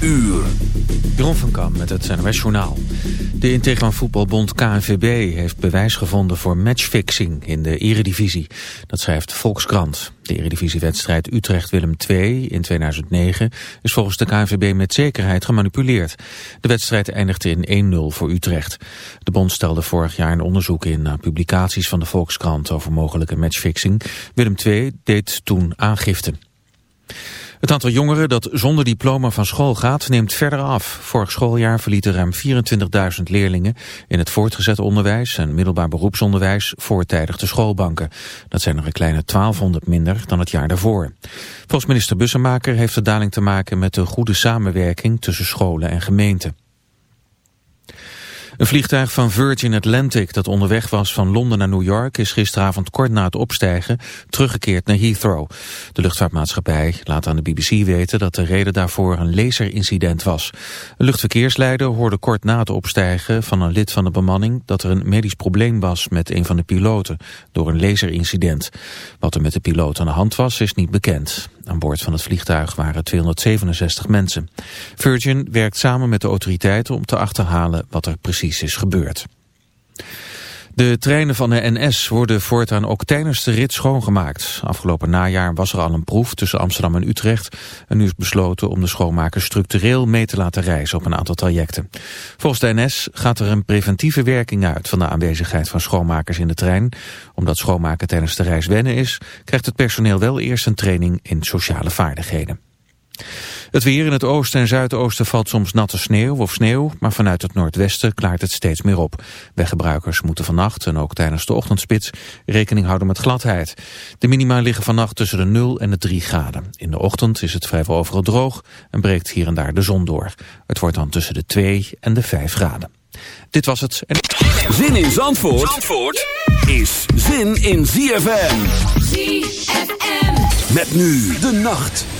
uur. Jeroen van Kam met het NOS Journaal. De Integran Voetbalbond KNVB heeft bewijs gevonden voor matchfixing in de eredivisie. Dat schrijft Volkskrant. De eredivisiewedstrijd Utrecht-Willem II in 2009 is volgens de KNVB met zekerheid gemanipuleerd. De wedstrijd eindigde in 1-0 voor Utrecht. De bond stelde vorig jaar een onderzoek in na publicaties van de Volkskrant over mogelijke matchfixing. Willem II deed toen aangifte. Het aantal jongeren dat zonder diploma van school gaat neemt verder af. Vorig schooljaar verlieten ruim 24.000 leerlingen in het voortgezet onderwijs en middelbaar beroepsonderwijs voortijdig de schoolbanken. Dat zijn er een kleine 1200 minder dan het jaar daarvoor. Volgens minister Bussemaker heeft de daling te maken met de goede samenwerking tussen scholen en gemeenten. Een vliegtuig van Virgin Atlantic dat onderweg was van Londen naar New York is gisteravond kort na het opstijgen teruggekeerd naar Heathrow. De luchtvaartmaatschappij laat aan de BBC weten dat de reden daarvoor een laserincident was. Een luchtverkeersleider hoorde kort na het opstijgen van een lid van de bemanning dat er een medisch probleem was met een van de piloten door een laserincident. Wat er met de piloot aan de hand was is niet bekend. Aan boord van het vliegtuig waren 267 mensen. Virgin werkt samen met de autoriteiten om te achterhalen wat er precies is gebeurd. De treinen van de NS worden voortaan ook tijdens de rit schoongemaakt. Afgelopen najaar was er al een proef tussen Amsterdam en Utrecht. En nu is besloten om de schoonmakers structureel mee te laten reizen op een aantal trajecten. Volgens de NS gaat er een preventieve werking uit van de aanwezigheid van schoonmakers in de trein. Omdat schoonmaken tijdens de reis wennen is, krijgt het personeel wel eerst een training in sociale vaardigheden. Het weer in het oosten en zuidoosten valt soms natte sneeuw of sneeuw, maar vanuit het noordwesten klaart het steeds meer op. Weggebruikers moeten vannacht en ook tijdens de ochtendspits rekening houden met gladheid. De minima liggen vannacht tussen de 0 en de 3 graden. In de ochtend is het vrijwel overal droog en breekt hier en daar de zon door. Het wordt dan tussen de 2 en de 5 graden. Dit was het. Zin in Zandvoort, Zandvoort is zin in ZFM. ZFM. Met nu de nacht.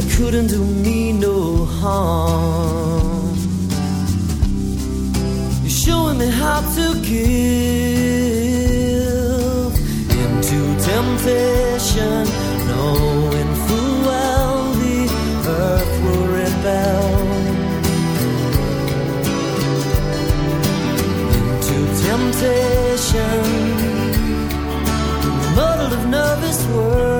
I couldn't do me no harm. You're showing me how to give into temptation, knowing full well the earth will rebel. Into temptation, muddled of nervous words.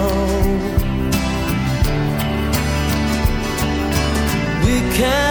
We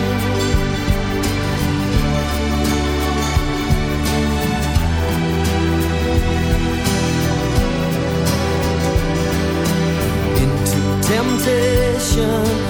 Temptation,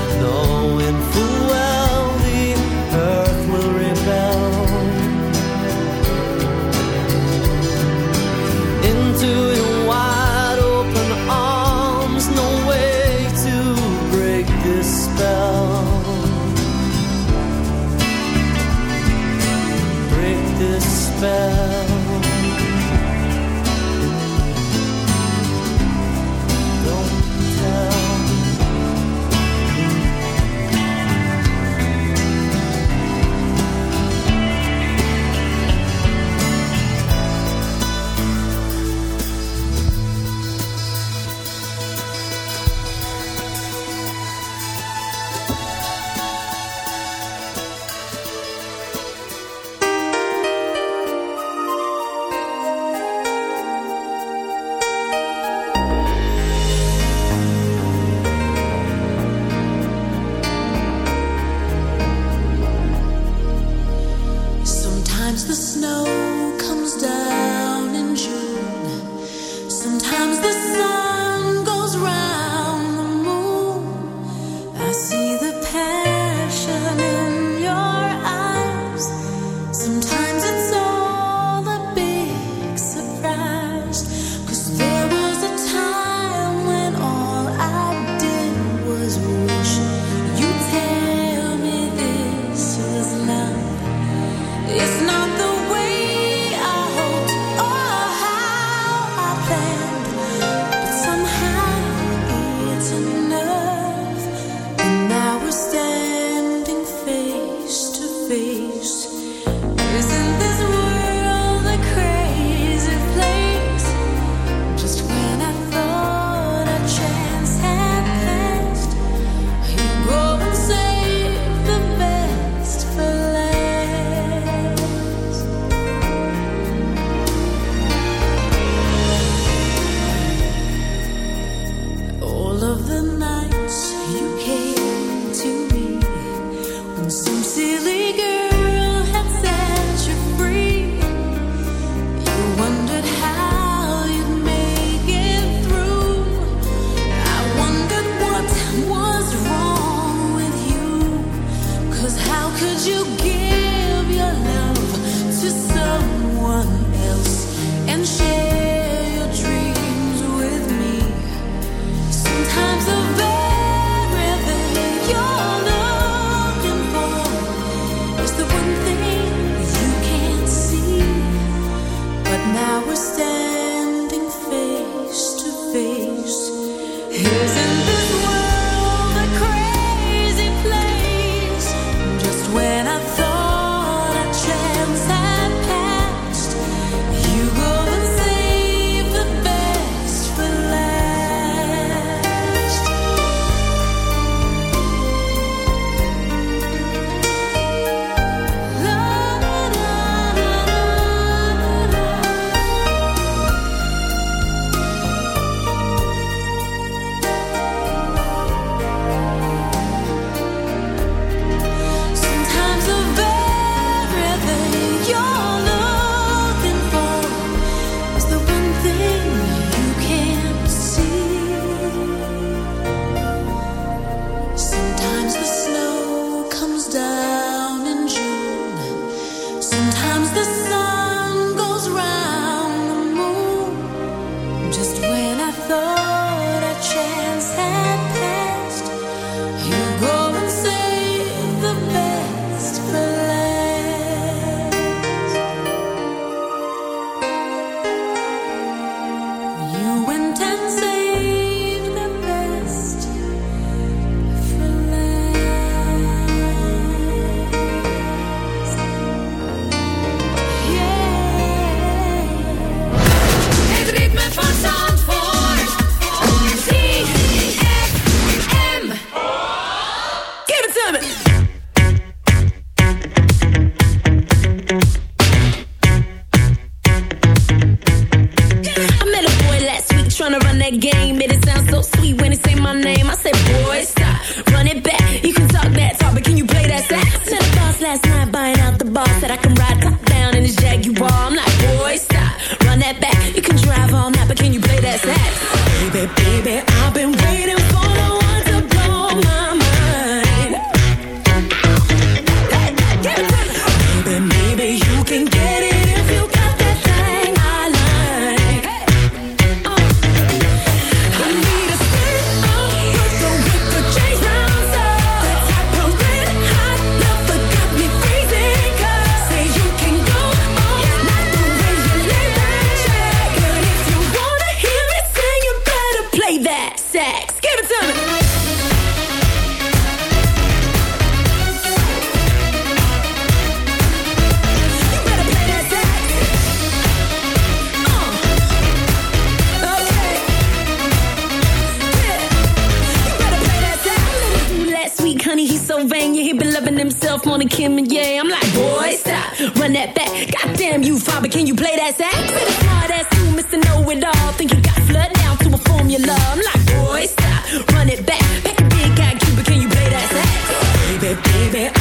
rubbing himself on a Kim and yeah. I'm like, boy, stop, run that back. Goddamn you, father, can you play that sax? To the smart ass you, Mr. Know It All. Think you got flood down to a formula. I'm like, boy, stop, run it back. Pack a big guy, Cuba, can you play that sax? Baby, baby,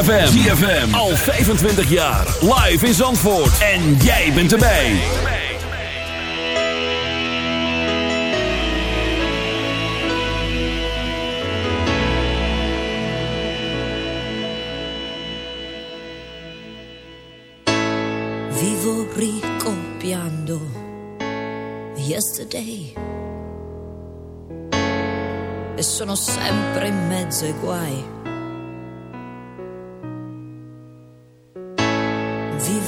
ZFM. ZFM. Al 25 jaar. Live in Zandvoort. En jij bent erbij. Vivo ricopiando yesterday. E sono sempre in mezzo ai guai.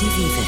Ho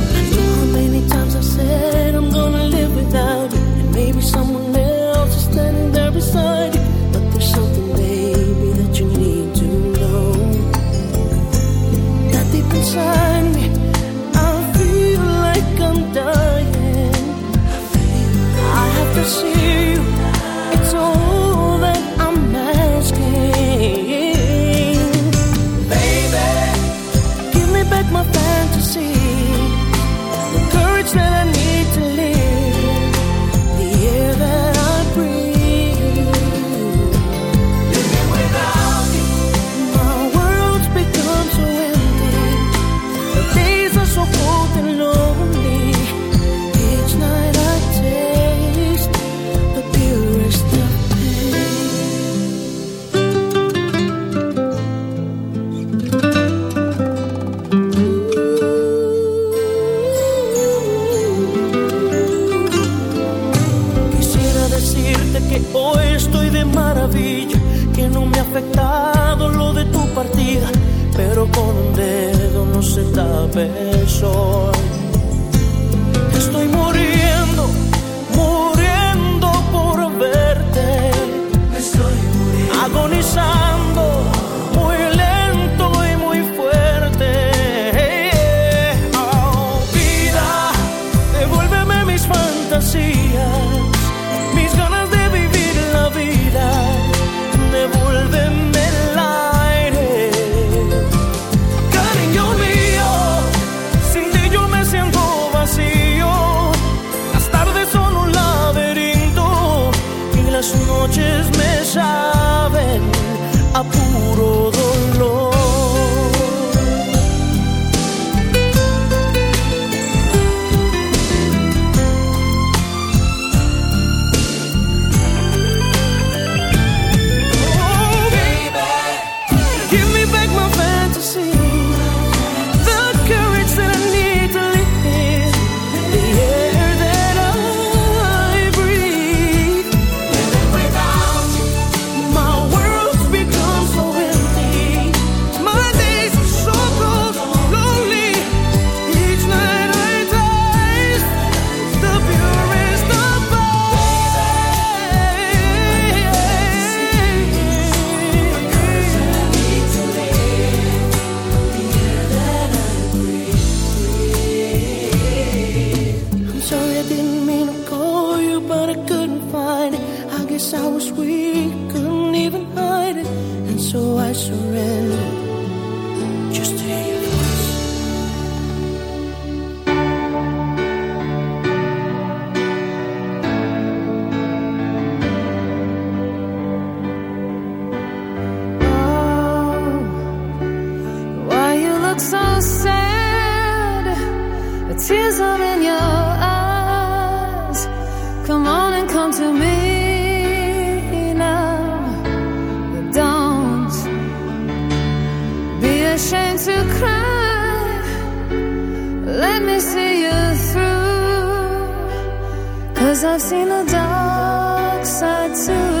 你伤 prism in your eyes. Come on and come to me now. Don't be ashamed to cry. Let me see you through. Cause I've seen the dark side too.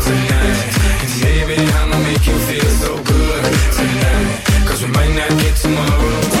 make you feel so good tonight. Cause we might not get tomorrow.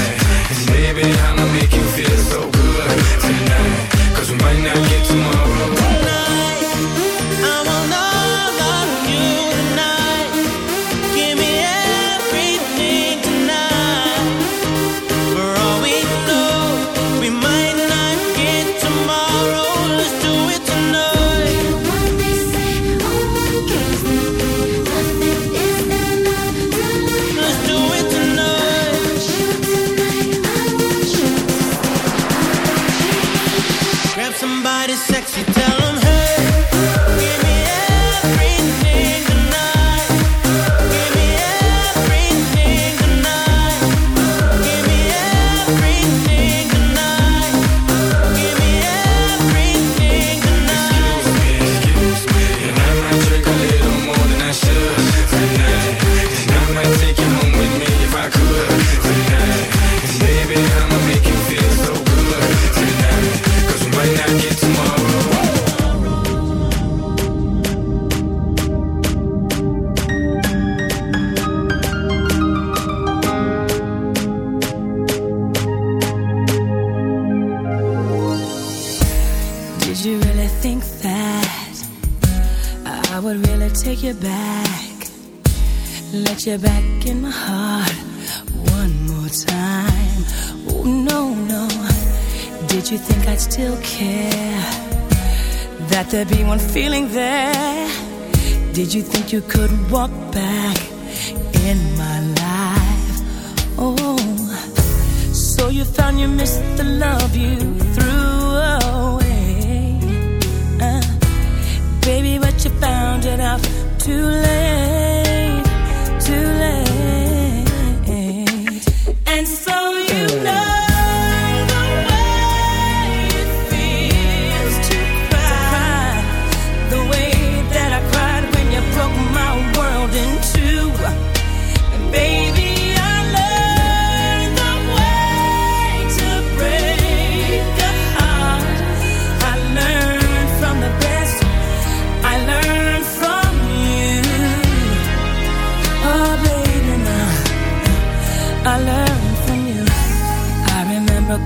but you found enough to too late.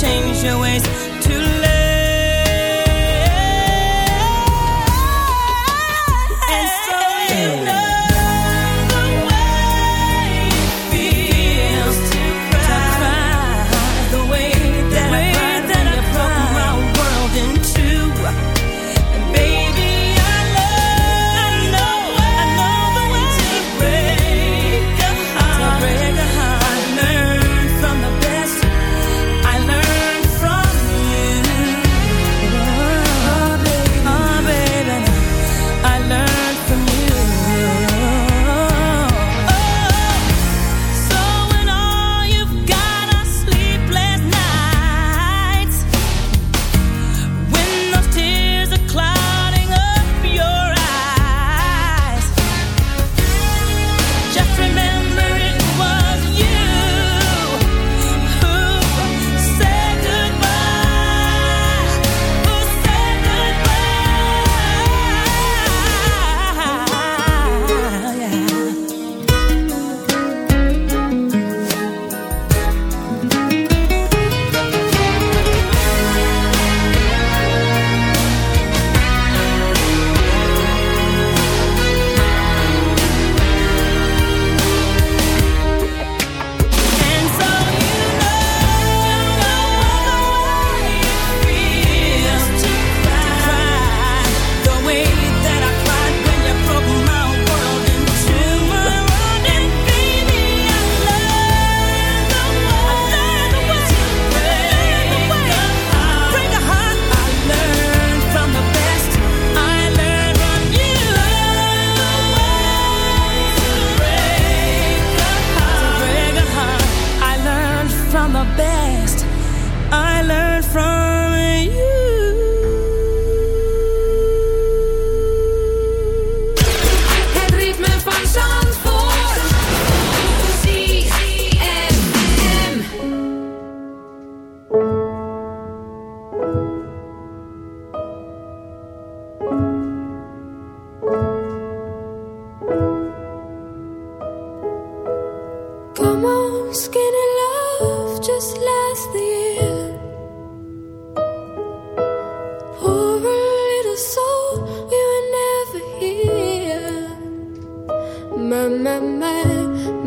change your ways.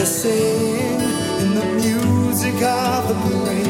the same in the music of the brain.